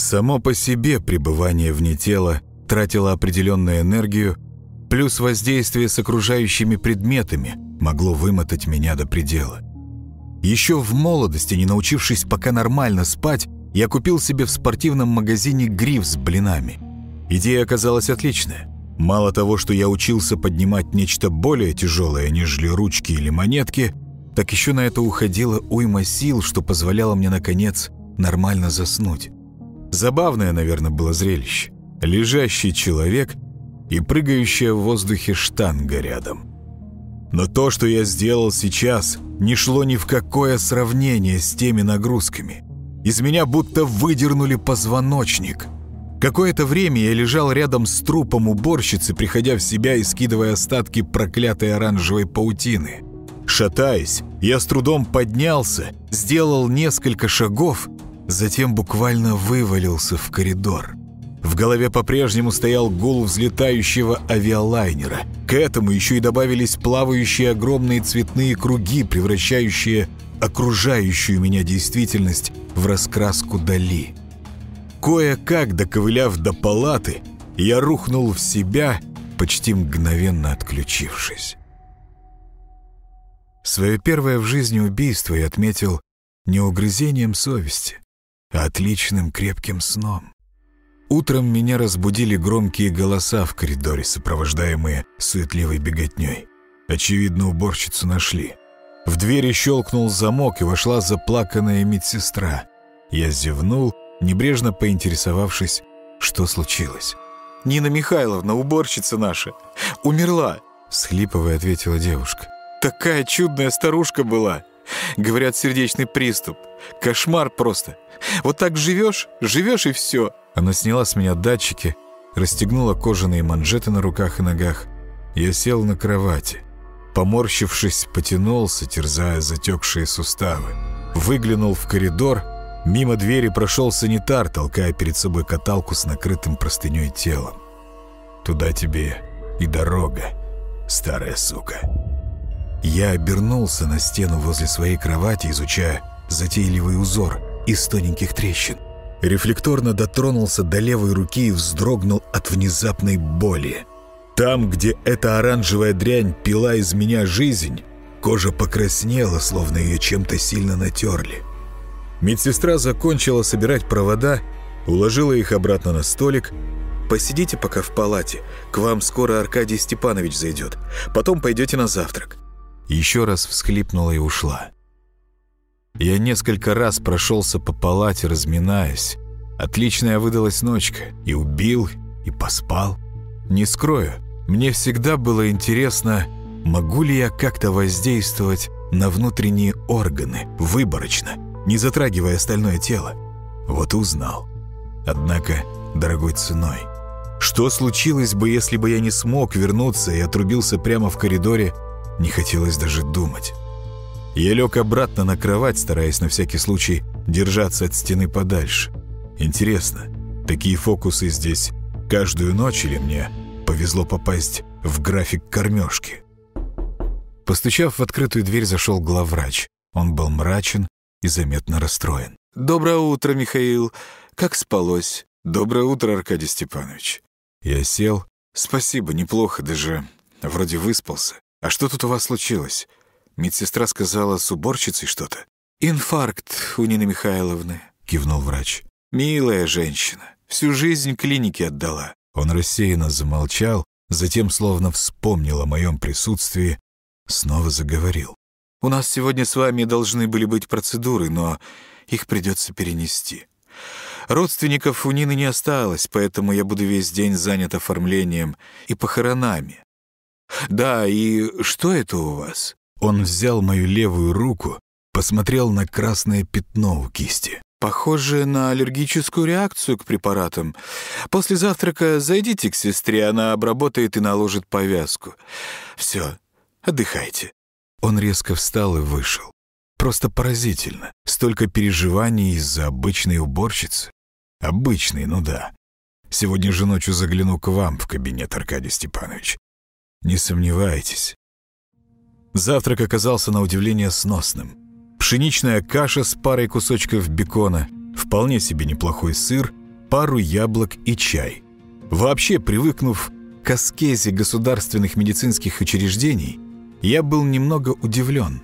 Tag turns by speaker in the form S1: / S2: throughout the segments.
S1: Само по себе пребывание вне тела тратило определенную энергию, плюс воздействие с окружающими предметами могло вымотать меня до предела. Еще в молодости, не научившись пока нормально спать, я купил себе в спортивном магазине гриф с блинами. Идея оказалась отличная. Мало того, что я учился поднимать нечто более тяжелое, нежели ручки или монетки, так еще на это уходило уйма сил, что позволяло мне, наконец, нормально заснуть. Забавное, наверное, было зрелище. Лежащий человек и прыгающая в воздухе штанга рядом. Но то, что я сделал сейчас, не шло ни в какое сравнение с теми нагрузками. Из меня будто выдернули позвоночник – Какое-то время я лежал рядом с трупом уборщицы, приходя в себя и скидывая остатки проклятой оранжевой паутины. Шатаясь, я с трудом поднялся, сделал несколько шагов, затем буквально вывалился в коридор. В голове по-прежнему стоял гул взлетающего авиалайнера. К этому еще и добавились плавающие огромные цветные круги, превращающие окружающую меня действительность в раскраску Дали. Кое-как, доковыляв до палаты, я рухнул в себя, почти мгновенно отключившись. Свое первое в жизни убийство я отметил не угрызением совести, а отличным крепким сном. Утром меня разбудили громкие голоса в коридоре, сопровождаемые суетливой беготней. Очевидно, уборщицу нашли. В двери щелкнул замок, и вошла заплаканная медсестра. Я зевнул небрежно поинтересовавшись, что случилось.
S2: «Нина Михайловна, уборщица наша, умерла», —
S1: схлипывая ответила девушка.
S2: «Такая чудная старушка была. Говорят, сердечный приступ. Кошмар просто. Вот так живешь, живешь и все».
S1: Она сняла с меня датчики, расстегнула кожаные манжеты на руках и ногах. Я сел на кровати. Поморщившись, потянулся, терзая затекшие суставы. Выглянул в коридор — Мимо двери прошел санитар, толкая перед собой каталку с накрытым простыней телом. «Туда тебе и дорога, старая сука». Я обернулся на стену возле своей кровати, изучая затейливый узор из тоненьких трещин. Рефлекторно дотронулся до левой руки и вздрогнул от внезапной боли. Там, где эта оранжевая дрянь пила из меня жизнь, кожа покраснела, словно ее чем-то сильно натерли. Медсестра закончила собирать провода, уложила их обратно на столик.
S2: «Посидите пока в палате. К вам скоро Аркадий Степанович зайдет. Потом пойдете на завтрак».
S1: Еще раз всхлипнула и ушла. Я несколько раз прошелся по палате, разминаясь. Отличная выдалась ночка. И убил, и поспал. Не скрою, мне всегда было интересно, могу ли я как-то воздействовать на внутренние органы, выборочно – не затрагивая остальное тело. Вот узнал. Однако дорогой ценой. Что случилось бы, если бы я не смог вернуться и отрубился прямо в коридоре, не хотелось даже думать. Я лег обратно на кровать, стараясь на всякий случай держаться от стены подальше. Интересно, такие фокусы здесь каждую ночь или мне повезло попасть в график кормежки? Постучав в открытую дверь, зашел главврач. Он был мрачен и заметно расстроен.
S2: «Доброе утро, Михаил. Как спалось?» «Доброе утро, Аркадий Степанович».
S1: Я сел.
S2: «Спасибо, неплохо, даже вроде выспался. А что тут у вас случилось?» Медсестра сказала, с уборщицей что-то. «Инфаркт у Нины Михайловны», — кивнул врач. «Милая женщина. Всю жизнь клинике отдала».
S1: Он рассеянно замолчал, затем, словно вспомнил о моем присутствии, снова заговорил.
S2: У нас сегодня с вами должны были быть процедуры, но их придется перенести. Родственников у Нины не осталось, поэтому я буду весь день занят оформлением и похоронами. Да, и что это у вас?»
S1: Он взял мою левую руку, посмотрел на красное пятно у кисти.
S2: «Похоже на аллергическую реакцию к препаратам. После завтрака зайдите к сестре, она обработает и наложит повязку. Все, отдыхайте».
S1: Он резко встал и вышел. Просто поразительно. Столько переживаний из-за обычной уборщицы. Обычной, ну да. Сегодня же ночью загляну к вам в кабинет, Аркадий Степанович. Не сомневайтесь. Завтрак оказался на удивление сносным. Пшеничная каша с парой кусочков бекона, вполне себе неплохой сыр, пару яблок и чай. Вообще, привыкнув к аскезе государственных медицинских учреждений, я был немного удивлен.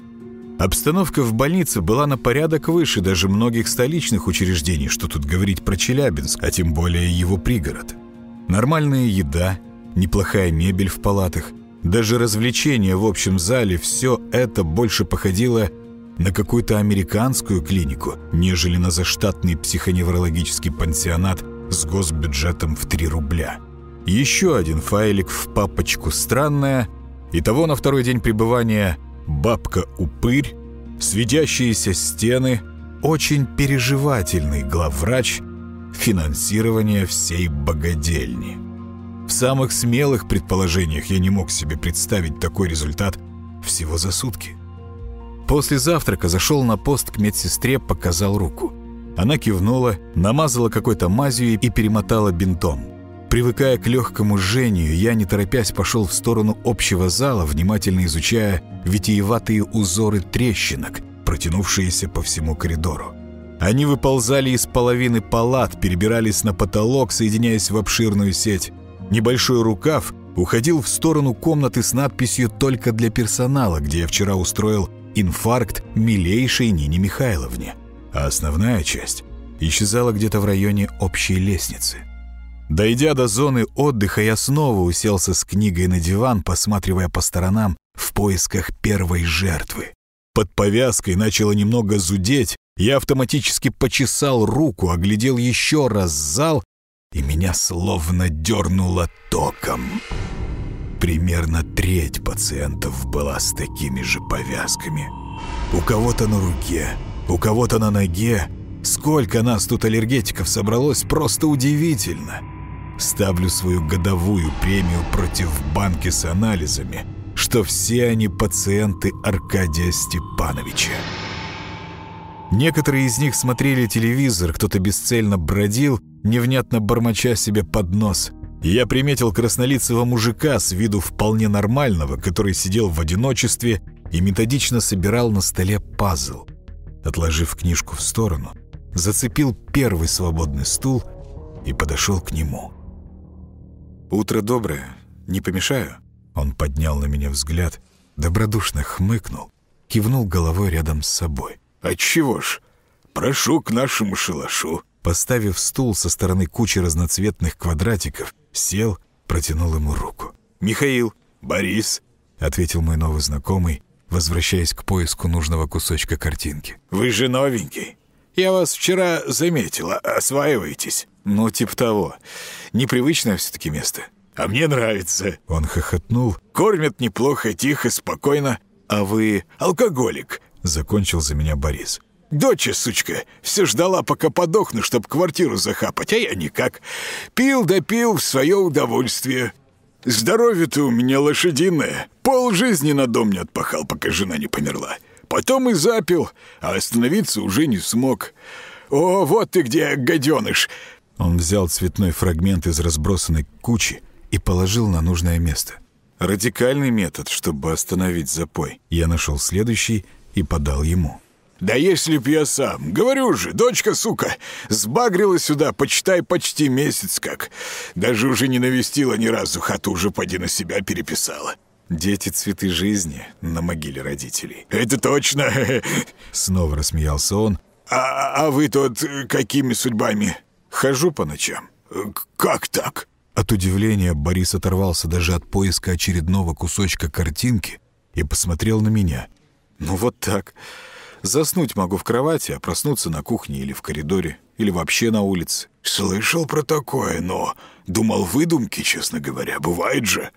S1: Обстановка в больнице была на порядок выше даже многих столичных учреждений, что тут говорить про Челябинск, а тем более его пригород. Нормальная еда, неплохая мебель в палатах, даже развлечения в общем зале – все это больше походило на какую-то американскую клинику, нежели на заштатный психоневрологический пансионат с госбюджетом в 3 рубля. Еще один файлик в папочку «Странная», Итого на второй день пребывания бабка-упырь, светящиеся стены, очень переживательный главврач, финансирование всей богадельни. В самых смелых предположениях я не мог себе представить такой результат всего за сутки. После завтрака зашел на пост к медсестре, показал руку. Она кивнула, намазала какой-то мазью и перемотала бинтом. Привыкая к легкому жжению, я, не торопясь, пошел в сторону общего зала, внимательно изучая витиеватые узоры трещинок, протянувшиеся по всему коридору. Они выползали из половины палат, перебирались на потолок, соединяясь в обширную сеть. Небольшой рукав уходил в сторону комнаты с надписью «Только для персонала», где я вчера устроил инфаркт милейшей Нине Михайловне. А основная часть исчезала где-то в районе общей лестницы. Дойдя до зоны отдыха, я снова уселся с книгой на диван, посматривая по сторонам в поисках первой жертвы. Под повязкой начало немного зудеть, я автоматически почесал руку, оглядел еще раз зал, и меня словно дернуло током. Примерно треть пациентов была с такими же повязками. У кого-то на руке, у кого-то на ноге. Сколько нас тут аллергетиков собралось, просто удивительно. Ставлю свою годовую премию против банки с анализами, что все они пациенты Аркадия Степановича. Некоторые из них смотрели телевизор, кто-то бесцельно бродил, невнятно бормоча себе под нос. я приметил краснолицего мужика с виду вполне нормального, который сидел в одиночестве и методично собирал на столе пазл. Отложив книжку в сторону, зацепил первый свободный стул и подошел к нему. «Утро доброе. Не помешаю?» Он поднял на меня взгляд, добродушно хмыкнул, кивнул головой рядом с собой.
S2: «Отчего ж? Прошу к нашему шалашу».
S1: Поставив стул со стороны кучи разноцветных квадратиков, сел, протянул ему руку.
S2: «Михаил, Борис», —
S1: ответил мой новый знакомый, возвращаясь к поиску нужного кусочка картинки.
S2: «Вы же новенький. Я вас вчера заметила. Осваиваетесь?»
S1: «Ну, типа того. Непривычное все-таки место».
S2: «А мне нравится».
S1: Он хохотнул.
S2: «Кормят неплохо, тихо, спокойно. А вы алкоголик?»
S1: Закончил за меня Борис.
S2: Доча, сучка, все ждала, пока подохну, чтоб квартиру захапать, а я никак. Пил да пил в свое удовольствие. Здоровье-то у меня лошадиное. Пол жизни на дом не отпахал, пока жена не померла. Потом и запил, а остановиться уже не смог. О, вот ты где, гаденыш!»
S1: Он взял цветной фрагмент из разбросанной кучи и положил на нужное место. Радикальный метод, чтобы остановить запой. Я нашел следующий и подал ему.
S2: «Да если б я сам! Говорю же, дочка, сука, сбагрила сюда, почитай, почти месяц как. Даже уже не навестила ни разу, хату уже поди на себя переписала».
S1: «Дети — цветы жизни на могиле родителей».
S2: «Это точно!»
S1: Снова рассмеялся он.
S2: «А, а вы тут какими судьбами?»
S1: «Хожу по ночам».
S2: «Как так?»
S1: От удивления Борис оторвался даже от поиска очередного кусочка картинки и посмотрел на меня. «Ну вот так. Заснуть могу в кровати, а проснуться на кухне или в коридоре, или вообще на улице».
S2: «Слышал про такое, но думал выдумки, честно говоря. Бывает же».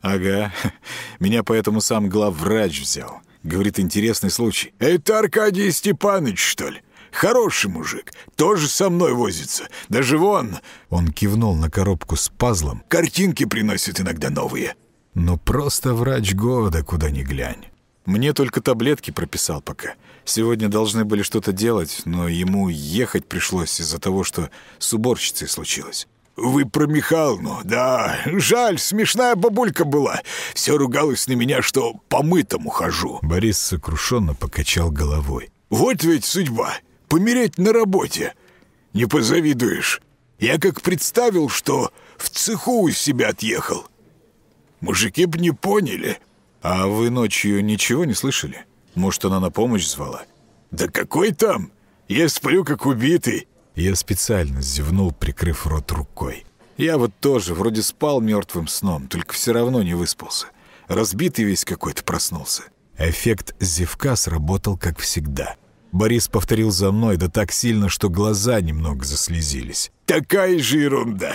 S1: «Ага. Меня поэтому сам главврач взял. Говорит, интересный случай».
S2: «Это Аркадий Степанович, что ли?» Хороший мужик, тоже со мной возится. Даже вон...»
S1: Он кивнул на коробку с пазлом.
S2: «Картинки приносит иногда новые».
S1: «Ну просто врач года, куда ни глянь. Мне только таблетки прописал пока. Сегодня должны были что-то делать, но ему ехать пришлось из-за того, что с уборщицей случилось».
S2: «Вы про Михалну, да. Жаль, смешная бабулька была. Все ругалась на меня, что помытому хожу».
S1: Борис сокрушенно покачал головой.
S2: «Вот ведь судьба помереть на работе. Не позавидуешь.
S3: Я как представил, что в цеху у себя отъехал. Мужики б не поняли.
S2: А вы ночью ничего не слышали? Может, она на помощь звала?
S3: Да какой там? Я сплю, как убитый.
S1: Я специально зевнул, прикрыв рот рукой.
S2: Я вот тоже вроде спал мертвым сном, только все равно не выспался. Разбитый весь какой-то проснулся.
S1: Эффект зевка сработал, как всегда. Борис повторил за мной, да так сильно, что глаза немного заслезились.
S3: «Такая же ерунда.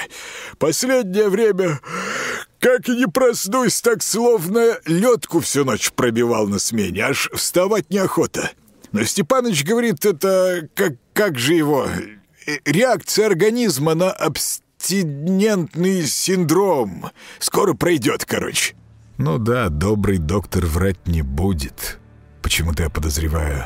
S3: Последнее время, как и не проснусь, так словно ледку всю ночь пробивал на смене, аж вставать неохота. Но Степаныч говорит, это как, как же его... Э, реакция организма на абстинентный синдром. Скоро пройдет, короче».
S1: «Ну да, добрый доктор врать не будет. Почему-то я подозреваю,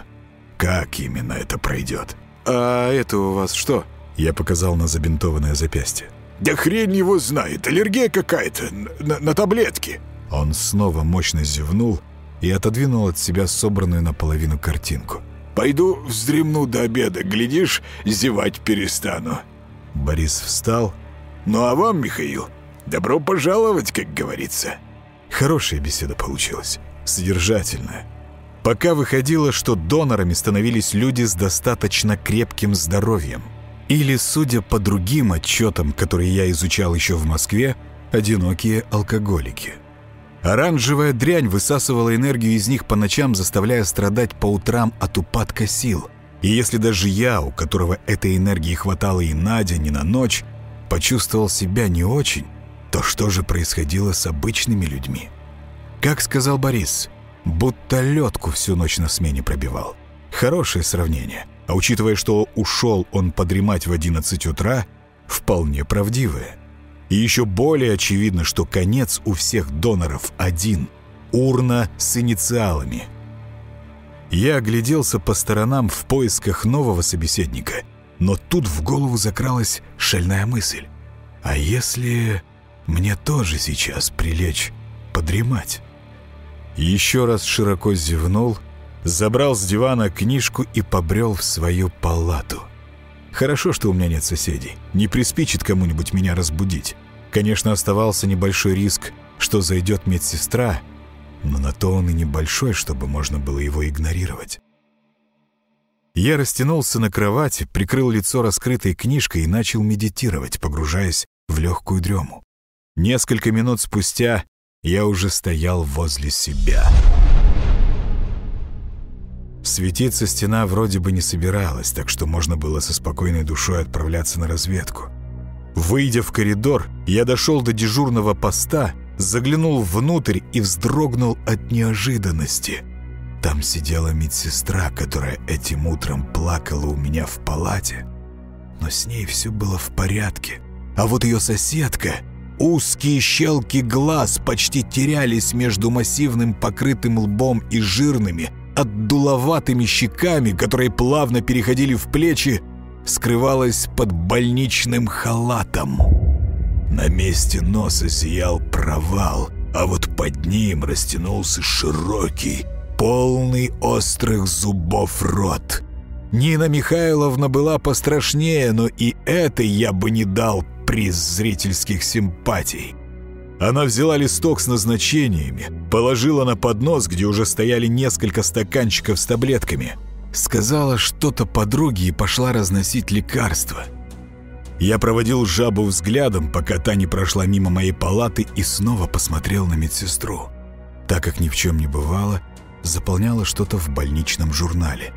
S1: как именно это пройдет.
S2: «А это у вас что?»
S1: Я показал на забинтованное запястье.
S3: «Да хрень его знает, аллергия какая-то, на, на таблетки».
S1: Он снова мощно зевнул и отодвинул от себя собранную наполовину картинку.
S3: «Пойду вздремну до обеда, глядишь, зевать перестану».
S1: Борис встал.
S3: «Ну а вам, Михаил, добро пожаловать, как говорится».
S1: Хорошая беседа получилась, содержательная. Пока выходило, что донорами становились люди с достаточно крепким здоровьем. Или, судя по другим отчетам, которые я изучал еще в Москве, одинокие алкоголики. Оранжевая дрянь высасывала энергию из них по ночам, заставляя страдать по утрам от упадка сил. И если даже я, у которого этой энергии хватало и на день, и на ночь, почувствовал себя не очень, то что же происходило с обычными людьми? Как сказал Борис, будто ледку всю ночь на смене пробивал. Хорошее сравнение, а учитывая, что ушел он подремать в 11 утра, вполне правдивое. И еще более очевидно, что конец у всех доноров один – урна с инициалами. Я огляделся по сторонам в поисках нового собеседника, но тут в голову закралась шальная мысль. А если мне тоже сейчас прилечь подремать. Еще раз широко зевнул, забрал с дивана книжку и побрел в свою палату. Хорошо, что у меня нет соседей. Не приспичит кому-нибудь меня разбудить. Конечно, оставался небольшой риск, что зайдет медсестра, но на то он и небольшой, чтобы можно было его игнорировать. Я растянулся на кровати, прикрыл лицо раскрытой книжкой и начал медитировать, погружаясь в легкую дрему. Несколько минут спустя я уже стоял возле себя. Светиться стена вроде бы не собиралась, так что можно было со спокойной душой отправляться на разведку. Выйдя в коридор, я дошел до дежурного поста, заглянул внутрь и вздрогнул от неожиданности. Там сидела медсестра, которая этим утром плакала у меня в палате. Но с ней все было в порядке. А вот ее соседка Узкие щелки глаз почти терялись между массивным покрытым лбом и жирными, отдуловатыми щеками, которые плавно переходили в плечи, скрывалась под больничным халатом. На месте носа зиял провал, а вот под ним растянулся широкий, полный острых зубов рот. Нина Михайловна была пострашнее, но и этой я бы не дал приз зрительских симпатий. Она взяла листок с назначениями, положила на поднос, где уже стояли несколько стаканчиков с таблетками. Сказала что-то подруге и пошла разносить лекарства. Я проводил жабу взглядом, пока та не прошла мимо моей палаты и снова посмотрел на медсестру. Так как ни в чем не бывало, заполняла что-то в больничном журнале.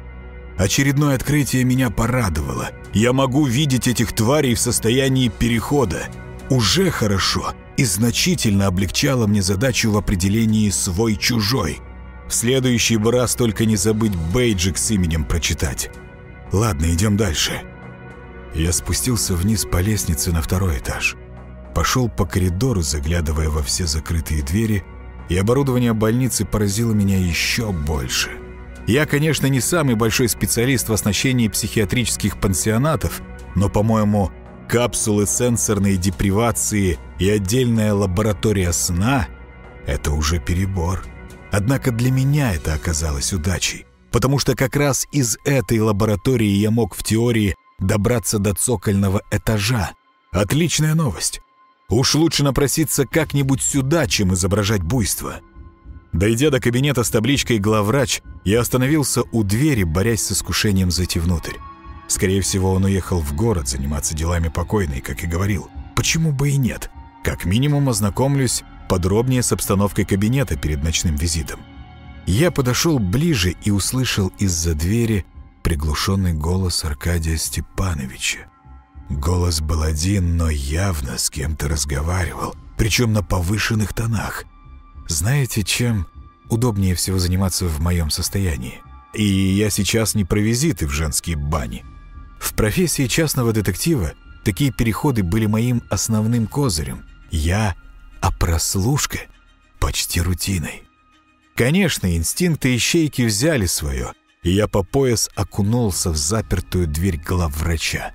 S1: Очередное открытие меня порадовало. Я могу видеть этих тварей в состоянии перехода. Уже хорошо и значительно облегчало мне задачу в определении «свой-чужой». В следующий раз только не забыть бейджик с именем прочитать. Ладно, идем дальше. Я спустился вниз по лестнице на второй этаж. Пошел по коридору, заглядывая во все закрытые двери, и оборудование больницы поразило меня еще больше – я, конечно, не самый большой специалист в оснащении психиатрических пансионатов, но, по-моему, капсулы сенсорной депривации и отдельная лаборатория сна — это уже перебор. Однако для меня это оказалось удачей, потому что как раз из этой лаборатории я мог в теории добраться до цокольного этажа. Отличная новость. Уж лучше напроситься как-нибудь сюда, чем изображать буйство. Дойдя до кабинета с табличкой «Главврач», я остановился у двери, борясь с искушением зайти внутрь. Скорее всего, он уехал в город заниматься делами покойной, как и говорил. Почему бы и нет? Как минимум ознакомлюсь подробнее с обстановкой кабинета перед ночным визитом. Я подошел ближе и услышал из-за двери приглушенный голос Аркадия Степановича. Голос был один, но явно с кем-то разговаривал, причем на повышенных тонах. Знаете, чем удобнее всего заниматься в моем состоянии? И я сейчас не про визиты в женские бани. В профессии частного детектива такие переходы были моим основным козырем. Я, а прослушка почти рутиной. Конечно, инстинкты ищейки взяли свое, и я по пояс окунулся в запертую дверь главврача.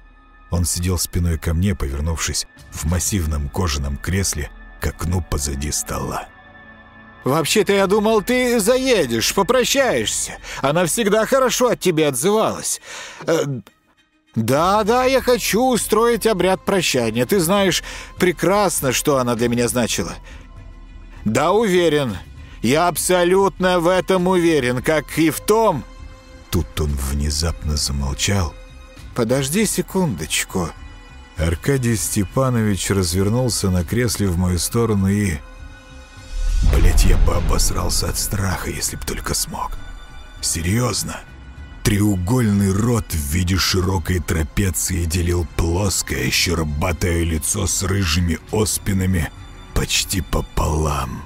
S1: Он сидел спиной ко мне, повернувшись в массивном кожаном кресле к окну позади стола.
S2: «Вообще-то я думал, ты заедешь, попрощаешься. Она всегда хорошо от тебя отзывалась. Э, да, да, я хочу устроить обряд прощания. Ты знаешь прекрасно, что она для меня значила. Да, уверен. Я абсолютно в этом уверен, как и в том...»
S1: Тут он внезапно замолчал,
S2: подожди секундочку».
S1: Аркадий Степанович развернулся на кресле в мою сторону и... Блять, я бы обосрался от страха, если б только смог. Серьезно. Треугольный рот в виде широкой трапеции делил плоское, щербатое лицо с рыжими оспинами почти пополам.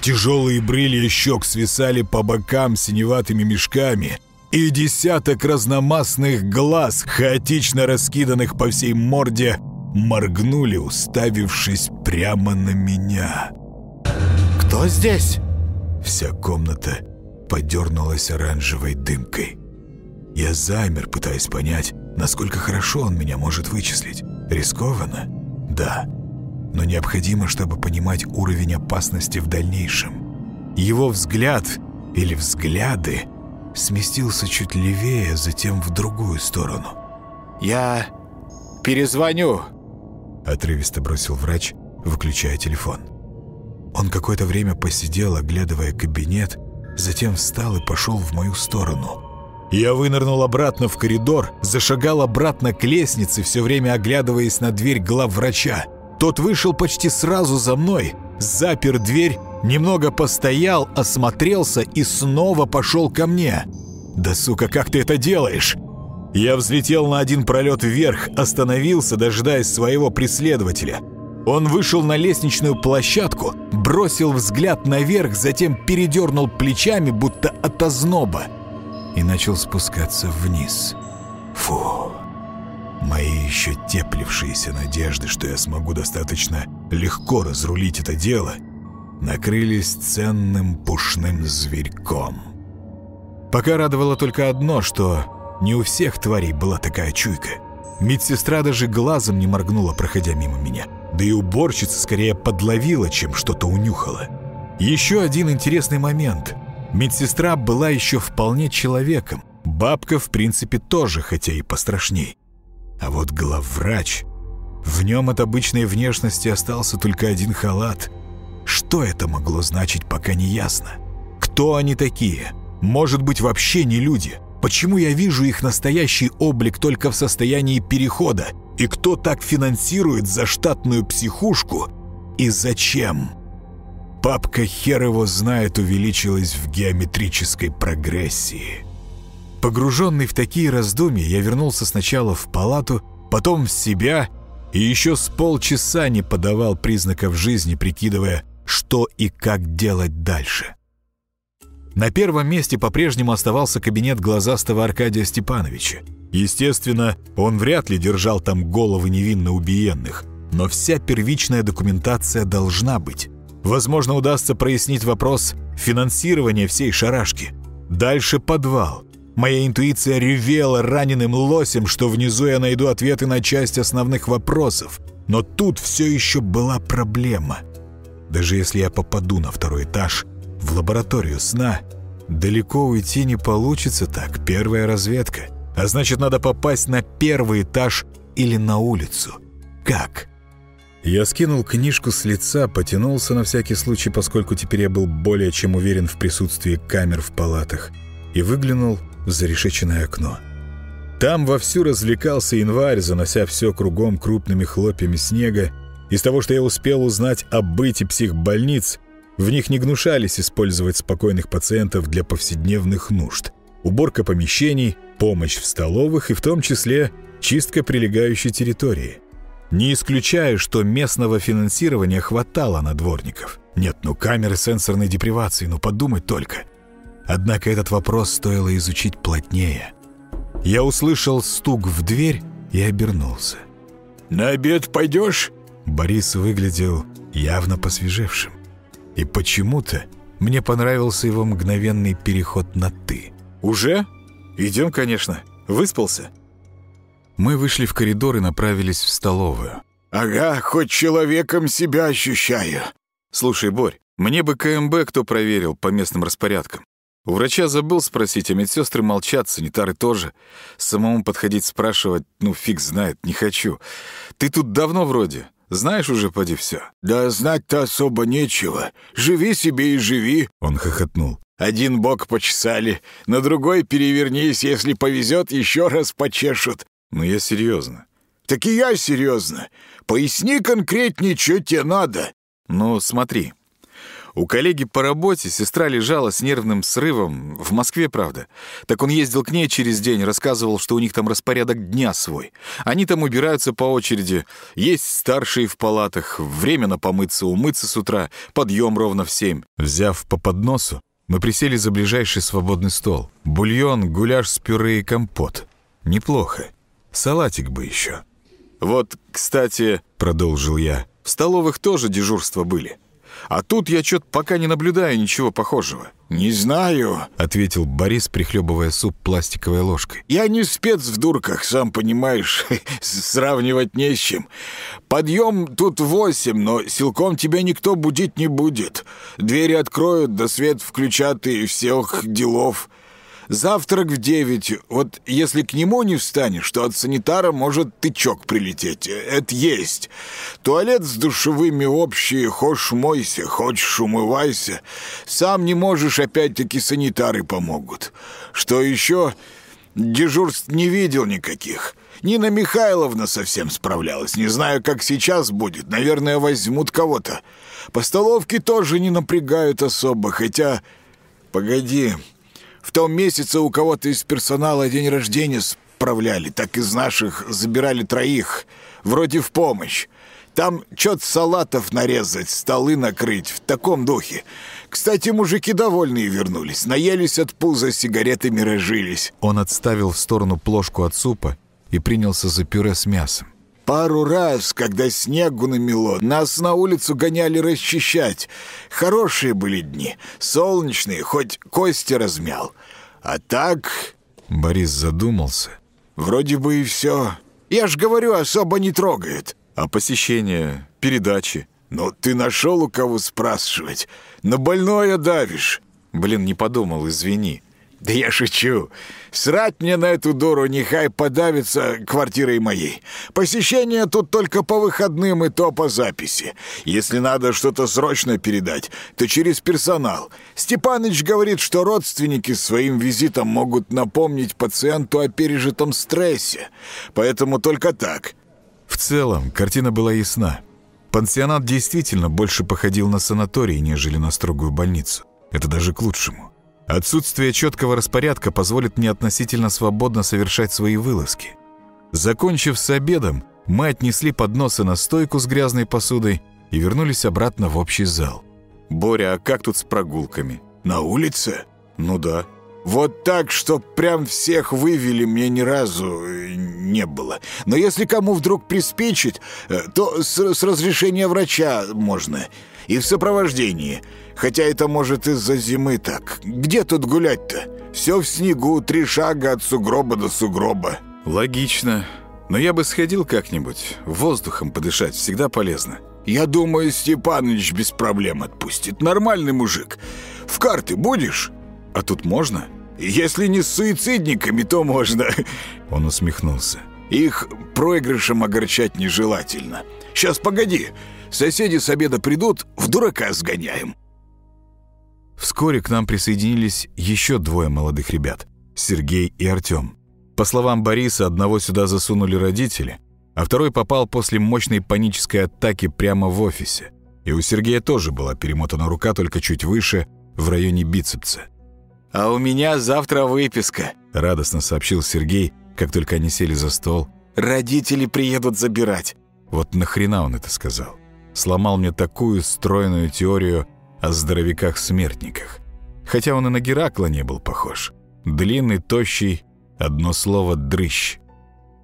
S1: Тяжелые брылья щек свисали по бокам синеватыми мешками, и десяток разномастных глаз, хаотично раскиданных по всей морде, моргнули, уставившись прямо на меня.
S2: «Кто здесь?»
S1: Вся комната подернулась оранжевой дымкой. Я замер, пытаясь понять, насколько хорошо он меня может вычислить. Рискованно? Да. Но необходимо, чтобы понимать уровень опасности в дальнейшем. Его взгляд или взгляды — сместился чуть левее, затем в другую сторону.
S2: «Я перезвоню», —
S1: отрывисто бросил врач, выключая телефон. Он какое-то время посидел, оглядывая кабинет, затем встал и пошел в мою сторону. Я вынырнул обратно в коридор, зашагал обратно к лестнице, все время оглядываясь на дверь главврача. Тот вышел почти сразу за мной, запер дверь Немного постоял, осмотрелся и снова пошел ко мне. «Да сука, как ты это делаешь?» Я взлетел на один пролет вверх, остановился, дожидаясь своего преследователя. Он вышел на лестничную площадку, бросил взгляд наверх, затем передернул плечами, будто от озноба, и начал спускаться вниз. Фу. Мои еще теплившиеся надежды, что я смогу достаточно легко разрулить это дело — накрылись ценным пушным зверьком. Пока радовало только одно, что не у всех тварей была такая чуйка. Медсестра даже глазом не моргнула, проходя мимо меня. Да и уборщица скорее подловила, чем что-то унюхала. Еще один интересный момент. Медсестра была еще вполне человеком. Бабка, в принципе, тоже, хотя и пострашней. А вот главврач... В нем от обычной внешности остался только один халат — что это могло значить, пока не ясно. Кто они такие? Может быть, вообще не люди? Почему я вижу их настоящий облик только в состоянии перехода? И кто так финансирует заштатную психушку? И зачем? Папка хер его знает увеличилась в геометрической прогрессии. Погруженный в такие раздумья, я вернулся сначала в палату, потом в себя и еще с полчаса не подавал признаков жизни, прикидывая, что и как делать дальше. На первом месте по-прежнему оставался кабинет глазастого Аркадия Степановича. Естественно, он вряд ли держал там головы невинно убиенных, но вся первичная документация должна быть. Возможно, удастся прояснить вопрос финансирования всей шарашки. Дальше подвал. Моя интуиция ревела раненым лосем, что внизу я найду ответы на часть основных вопросов. Но тут все еще была проблема. Даже если я попаду на второй этаж, в лабораторию сна, далеко уйти не получится так, первая разведка. А значит, надо попасть на первый этаж или на улицу. как? Я скинул книжку с лица, потянулся на всякий случай, поскольку теперь я был более чем уверен в присутствии камер в палатах, и выглянул в зарешеченное окно. Там вовсю развлекался январь, занося все кругом крупными хлопьями снега. Из того, что я успел узнать о быте психбольниц, в них не гнушались использовать спокойных пациентов для повседневных нужд. Уборка помещений, помощь в столовых и в том числе чистка прилегающей территории. Не исключаю, что местного финансирования хватало на дворников. Нет, ну камеры сенсорной депривации, ну подумать только. Однако этот вопрос стоило изучить плотнее. Я услышал стук в дверь и обернулся.
S3: «На обед пойдешь?»
S1: Борис выглядел явно посвежевшим. И почему-то мне понравился его мгновенный переход на «ты».
S2: «Уже? Идем, конечно. Выспался?»
S1: Мы вышли в коридор и направились в столовую.
S3: «Ага, хоть человеком себя ощущаю».
S2: «Слушай, Борь, мне бы КМБ кто проверил по местным распорядкам. У врача забыл спросить, а медсестры молчат, санитары тоже. Самому подходить спрашивать, ну, фиг знает, не хочу. Ты тут давно вроде. Знаешь уже, поди, все.
S3: «Да знать-то особо нечего. Живи себе и живи», —
S1: он хохотнул.
S3: «Один бок почесали, на другой перевернись, если повезет, еще раз почешут».
S2: «Ну, я серьезно».
S3: «Так и я серьезно. Поясни конкретнее, что тебе надо».
S2: «Ну, смотри, у коллеги по работе сестра лежала с нервным срывом, в Москве, правда. Так он ездил к ней через день, рассказывал, что у них там распорядок дня свой. Они там убираются по очереди, есть старшие в палатах, время на помыться, умыться с утра, подъем ровно в семь.
S1: Взяв по подносу, мы присели за ближайший свободный стол. Бульон, гуляш с пюре и компот. Неплохо. Салатик бы еще.
S2: «Вот, кстати», — продолжил я, — «в столовых тоже дежурства были». А тут я что-то пока не наблюдаю ничего похожего».
S3: «Не знаю», —
S1: ответил Борис, прихлебывая суп пластиковой ложкой.
S3: «Я не спец в дурках, сам понимаешь. Сравнивать не с чем. Подъем тут восемь, но силком тебя никто будить не будет. Двери откроют, да свет включат и всех делов. Завтрак в девять. Вот если к нему не встанешь, то от санитара может тычок прилететь. Это есть. Туалет с душевыми общий. Хочешь мойся, хочешь умывайся. Сам не можешь, опять-таки санитары помогут. Что еще? Дежурств не видел никаких. Нина Михайловна совсем справлялась. Не знаю, как сейчас будет. Наверное, возьмут кого-то. По столовке тоже не напрягают особо, хотя... Погоди, в том месяце у кого-то из персонала день рождения справляли, так из наших забирали троих, вроде в помощь. Там чё-то салатов нарезать, столы накрыть, в таком духе. Кстати, мужики довольные вернулись, наелись от пуза, сигаретами разжились.
S1: Он отставил в сторону плошку от супа и принялся за пюре с мясом.
S3: Пару раз, когда снегу намело, нас на улицу гоняли расчищать. Хорошие были дни, солнечные, хоть кости размял. А так...»
S1: Борис задумался.
S3: «Вроде бы и все. Я ж говорю, особо не трогает».
S2: «А посещение, передачи?»
S3: «Ну, ты нашел у кого спрашивать. На больное давишь».
S2: «Блин, не подумал, извини».
S3: «Да я шучу. Срать мне на эту дуру, нехай подавится квартирой моей. Посещение тут только по выходным и то по записи. Если надо что-то срочно передать, то через персонал. Степаныч говорит, что родственники своим визитом могут напомнить пациенту о пережитом стрессе. Поэтому только так».
S1: В целом, картина была ясна. Пансионат действительно больше походил на санаторий, нежели на строгую больницу. Это даже к лучшему. Отсутствие четкого распорядка позволит мне относительно свободно совершать свои вылазки. Закончив с обедом, мы отнесли подносы на стойку с грязной посудой и вернулись обратно в общий зал.
S2: «Боря, а как тут с прогулками?»
S3: «На улице?»
S2: «Ну да».
S3: «Вот так, что прям всех вывели, мне ни разу э, не было. Но если кому вдруг приспичит, э, то с, с разрешения врача можно. И в сопровождении». Хотя это может из-за зимы так. Где тут гулять-то? Все в снегу, три шага от сугроба до сугроба.
S2: Логично. Но я бы сходил как-нибудь. Воздухом подышать всегда полезно.
S3: Я думаю, Степаныч без проблем отпустит. Нормальный мужик. В карты будешь?
S2: А тут можно?
S3: Если не с суицидниками, то можно.
S1: Он усмехнулся.
S3: Их проигрышем огорчать нежелательно. Сейчас, погоди. Соседи с обеда придут, в дурака сгоняем.
S1: Вскоре к нам присоединились еще двое молодых ребят — Сергей и Артем. По словам Бориса, одного сюда засунули родители, а второй попал после мощной панической атаки прямо в офисе. И у Сергея тоже была перемотана рука, только чуть выше, в районе бицепса.
S2: «А у меня завтра выписка», —
S1: радостно сообщил Сергей, как только они сели за стол.
S2: «Родители приедут забирать».
S1: Вот нахрена он это сказал? Сломал мне такую стройную теорию о здоровяках-смертниках. Хотя он и на Геракла не был похож. Длинный, тощий, одно слово «дрыщ».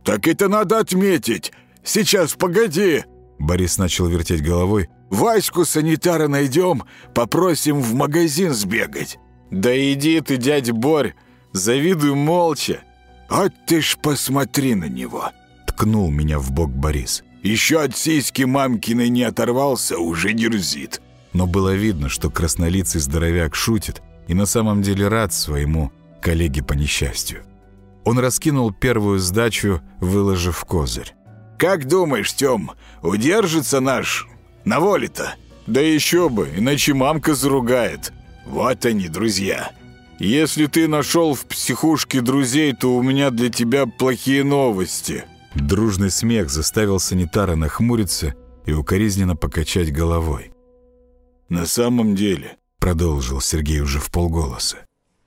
S3: «Так это надо отметить! Сейчас, погоди!»
S1: Борис начал вертеть головой.
S3: «Ваську санитара найдем, попросим в магазин сбегать».
S2: «Да иди ты, дядь Борь, завидуй молча».
S3: «А ты ж посмотри на него!»
S1: Ткнул меня в бок Борис.
S3: «Еще от сиськи мамкиной не оторвался, уже дерзит».
S1: Но было видно, что краснолицый здоровяк шутит и на самом деле рад своему коллеге по несчастью. Он раскинул первую сдачу, выложив козырь.
S3: «Как думаешь, Тём, удержится наш на воле-то?»
S2: «Да еще бы, иначе мамка заругает».
S3: «Вот они, друзья».
S2: «Если ты нашел в психушке друзей, то у меня для тебя плохие новости».
S1: Дружный смех заставил санитара нахмуриться и укоризненно покачать головой.
S3: «На самом деле», —
S1: продолжил Сергей уже в полголоса,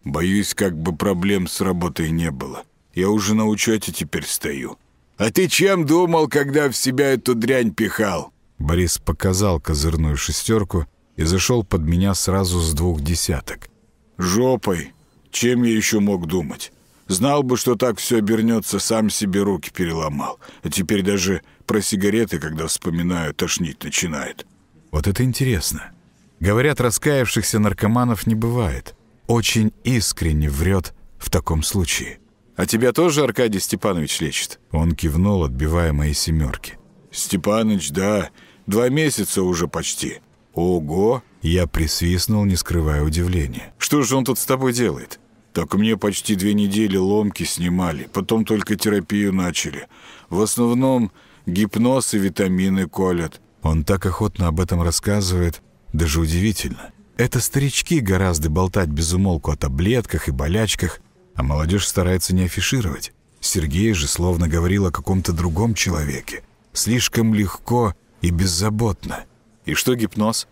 S3: «боюсь, как бы проблем с работой не было. Я уже на учете теперь стою. А ты чем думал, когда в себя эту дрянь пихал?»
S1: Борис показал козырную шестерку и зашел под меня сразу с двух десяток.
S3: «Жопой. Чем я еще мог думать? Знал бы, что так все обернется, сам себе руки переломал. А теперь даже про сигареты, когда вспоминаю, тошнить начинает».
S1: «Вот это интересно. Говорят, раскаявшихся наркоманов не бывает. Очень искренне врет в таком случае».
S2: «А тебя тоже Аркадий Степанович лечит?»
S1: Он кивнул, отбивая мои семерки.
S3: «Степаныч, да. Два месяца уже почти». «Ого!»
S1: Я присвистнул, не скрывая удивления.
S2: «Что же он тут с тобой делает?»
S3: «Так мне почти две недели ломки снимали, потом только терапию начали. В основном гипноз и витамины колят».
S1: Он так охотно об этом рассказывает, даже удивительно. Это старички гораздо болтать без умолку о таблетках и болячках, а молодежь старается не афишировать. Сергей же словно говорил о каком-то другом человеке. Слишком легко и беззаботно.
S2: «И что гипноз?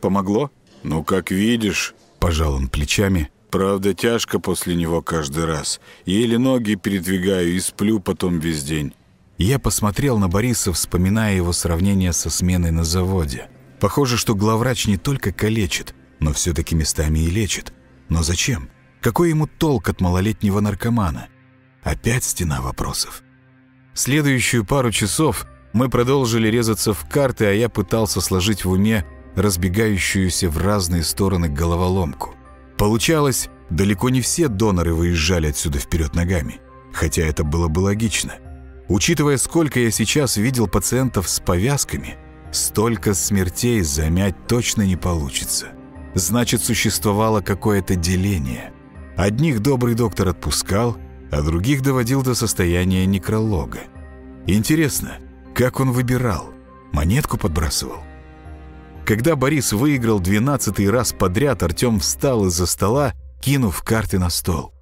S2: Помогло?»
S3: «Ну, как видишь», —
S1: пожал он плечами.
S3: «Правда, тяжко после него каждый раз. Еле ноги передвигаю и сплю потом весь день».
S1: Я посмотрел на Бориса, вспоминая его сравнение со сменой на заводе. Похоже, что главврач не только калечит, но все-таки местами и лечит. Но зачем? Какой ему толк от малолетнего наркомана? Опять стена вопросов. Следующую пару часов мы продолжили резаться в карты, а я пытался сложить в уме разбегающуюся в разные стороны головоломку. Получалось, далеко не все доноры выезжали отсюда вперед ногами, хотя это было бы логично. Учитывая, сколько я сейчас видел пациентов с повязками, столько смертей замять точно не получится. Значит, существовало какое-то деление. Одних добрый доктор отпускал, а других доводил до состояния некролога. Интересно, как он выбирал? Монетку подбрасывал? Когда Борис выиграл двенадцатый раз подряд, Артем встал из-за стола, кинув карты на стол.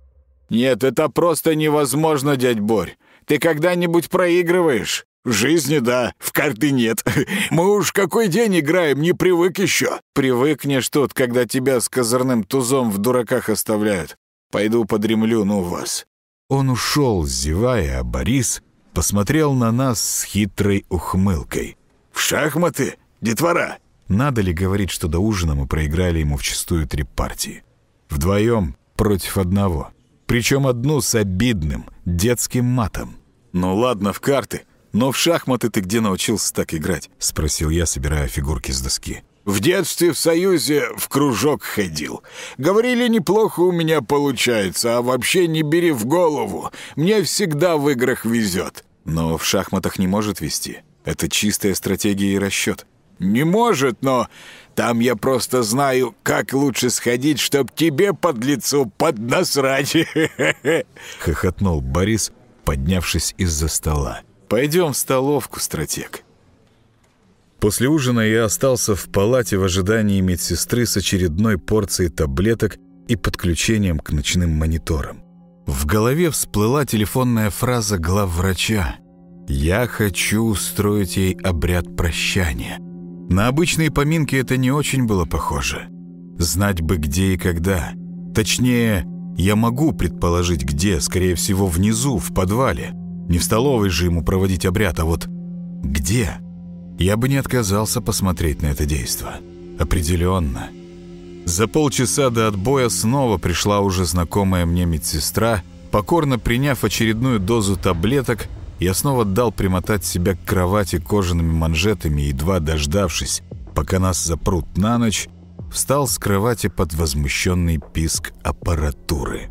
S2: «Нет, это просто невозможно, дядь Борь. Ты когда-нибудь проигрываешь?»
S3: «В жизни, да, в карты нет. Мы уж какой день играем, не привык еще».
S2: «Привыкнешь тут, когда тебя с козырным тузом в дураках оставляют. Пойду подремлю, ну вас».
S1: Он ушел, зевая, а Борис посмотрел на нас с хитрой ухмылкой.
S3: «В шахматы, детвора!»
S1: Надо ли говорить, что до ужина мы проиграли ему вчистую три партии? Вдвоем против одного. Причем одну с обидным, детским матом.
S2: «Ну ладно, в карты. Но в шахматы ты где научился так играть?»
S1: — спросил я, собирая фигурки с доски.
S3: В детстве в Союзе в кружок ходил. Говорили, неплохо у меня получается, а вообще не бери в голову. Мне всегда в играх везет.
S2: Но в шахматах не может вести. Это чистая стратегия и расчет.
S3: Не может, но там я просто знаю, как лучше сходить, чтоб тебе под лицо поднасрать.
S1: Хохотнул Борис, поднявшись из-за стола.
S2: «Пойдем в столовку, стратег».
S1: После ужина я остался в палате в ожидании медсестры с очередной порцией таблеток и подключением к ночным мониторам. В голове всплыла телефонная фраза главврача. «Я хочу устроить ей обряд прощания». На обычные поминки это не очень было похоже. Знать бы где и когда. Точнее, я могу предположить где, скорее всего, внизу, в подвале. Не в столовой же ему проводить обряд, а вот где? Я бы не отказался посмотреть на это действо. Определенно. За полчаса до отбоя снова пришла уже знакомая мне медсестра. Покорно приняв очередную дозу таблеток, я снова дал примотать себя к кровати кожаными манжетами, едва дождавшись, пока нас запрут на ночь, встал с кровати под возмущенный писк аппаратуры.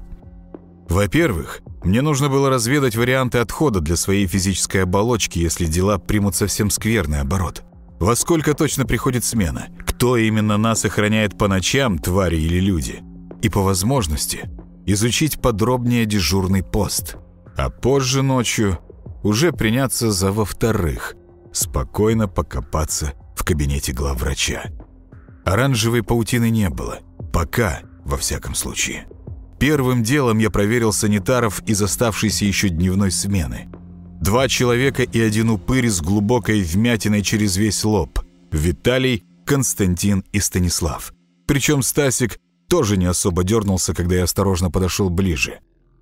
S1: Во-первых, мне нужно было разведать варианты отхода для своей физической оболочки, если дела примут совсем скверный оборот. Во сколько точно приходит смена? Кто именно нас охраняет по ночам, твари или люди? И по возможности изучить подробнее дежурный пост. А позже ночью уже приняться за во-вторых, спокойно покопаться в кабинете главврача. Оранжевой паутины не было. Пока, во всяком случае. Первым делом я проверил санитаров из оставшейся еще дневной смены. Два человека и один упырь с глубокой вмятиной через весь лоб. Виталий, Константин и Станислав. Причем Стасик тоже не особо дернулся, когда я осторожно подошел ближе.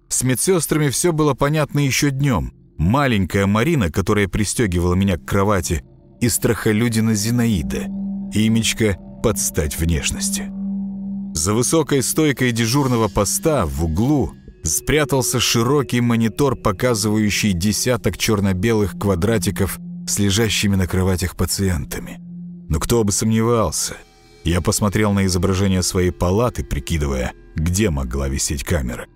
S1: С медсестрами все было понятно еще днем. Маленькая Марина, которая пристегивала меня к кровати, и страхолюдина Зинаида. Имечка под стать внешности. За высокой стойкой дежурного поста в углу спрятался широкий монитор, показывающий десяток черно-белых квадратиков с лежащими на кроватях пациентами. Но кто бы сомневался. Я посмотрел на изображение своей палаты, прикидывая, где могла висеть камера.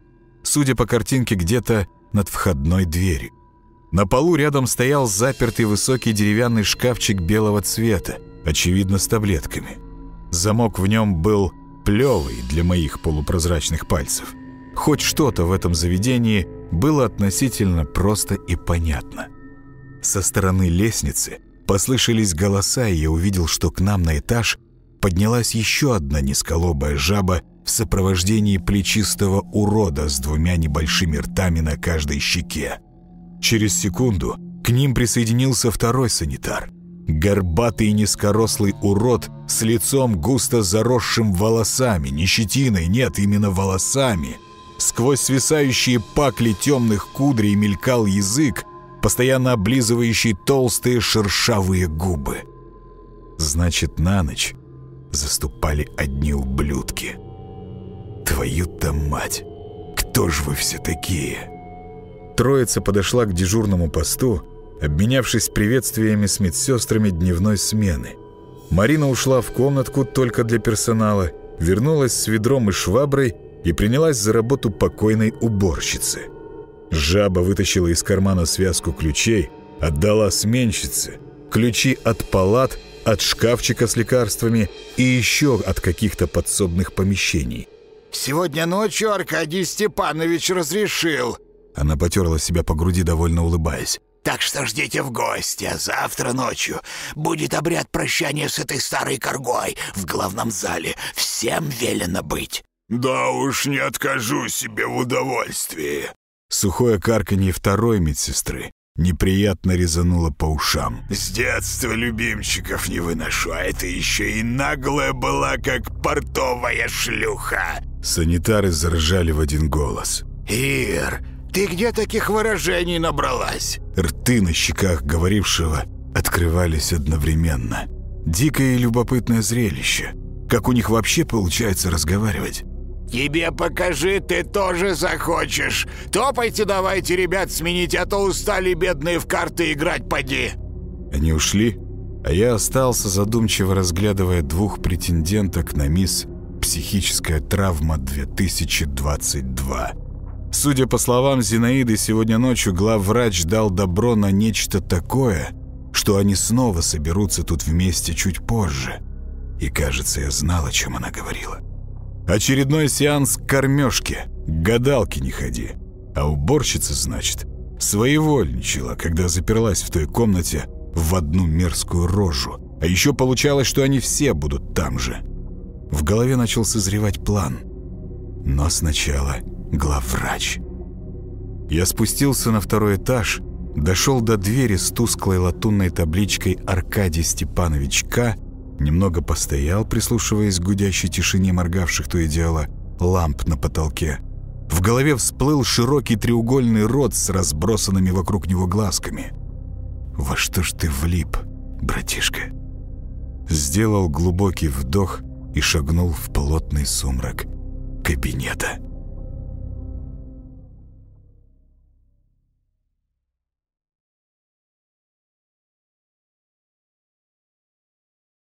S1: Судя по картинке, где-то над входной дверью. На полу рядом стоял запертый высокий деревянный шкафчик белого цвета, очевидно, с таблетками. Замок в нем был плевый для моих полупрозрачных пальцев. Хоть что-то в этом заведении было относительно просто и понятно. Со стороны лестницы послышались голоса, и я увидел, что к нам на этаж поднялась еще одна низколобая жаба в сопровождении плечистого урода с двумя небольшими ртами на каждой щеке. Через секунду к ним присоединился второй санитар. Горбатый низкорослый урод с лицом густо заросшим волосами, не щетиной, нет, именно волосами. Сквозь свисающие пакли темных кудрей мелькал язык, постоянно облизывающий толстые шершавые губы. Значит, на ночь заступали одни ублюдки. Твою-то мать! Кто ж вы все такие?» Троица подошла к дежурному посту, обменявшись приветствиями с медсестрами дневной смены. Марина ушла в комнатку только для персонала, вернулась с ведром и шваброй и принялась за работу покойной уборщицы. Жаба вытащила из кармана связку ключей, отдала сменщице, ключи от палат, от шкафчика с лекарствами и еще от каких-то подсобных помещений.
S3: «Сегодня ночью Аркадий Степанович разрешил»,
S1: она потерла себя по груди, довольно улыбаясь.
S3: «Так что ждите в гости, а завтра ночью будет обряд прощания с этой старой коргой в главном зале. Всем велено быть». «Да уж не откажу себе в удовольствии».
S1: Сухое карканье второй медсестры неприятно резануло по ушам.
S3: «С детства любимчиков не выношу, а это еще и наглая была, как портовая шлюха».
S1: Санитары заржали в один голос.
S3: «Ир, ты где таких выражений набралась?»
S1: Рты на щеках говорившего открывались одновременно. Дикое и любопытное зрелище. Как у них вообще получается разговаривать?
S3: «Тебе покажи, ты тоже захочешь. Топайте давайте, ребят, сменить, а то устали бедные в карты играть, поди!»
S1: Они ушли, а я остался задумчиво разглядывая двух претенденток на мисс «Психическая травма 2022». Судя по словам Зинаиды, сегодня ночью главврач дал добро на нечто такое, что они снова соберутся тут вместе чуть позже. И, кажется, я знал, о чем она говорила. Очередной сеанс кормежки. Гадалки не ходи. А уборщица, значит, Своевольничала, когда заперлась в той комнате в одну мерзкую рожу. А еще получалось, что они все будут там же. В голове начал созревать план. Но сначала главврач. Я спустился на второй этаж, дошел до двери с тусклой латунной табличкой «Аркадий Степанович К», немного постоял, прислушиваясь к гудящей тишине моргавших то и дело ламп на потолке. В голове всплыл широкий треугольный рот с разбросанными вокруг него глазками. «Во что ж ты влип, братишка?» Сделал глубокий вдох и шагнул в плотный сумрак кабинета.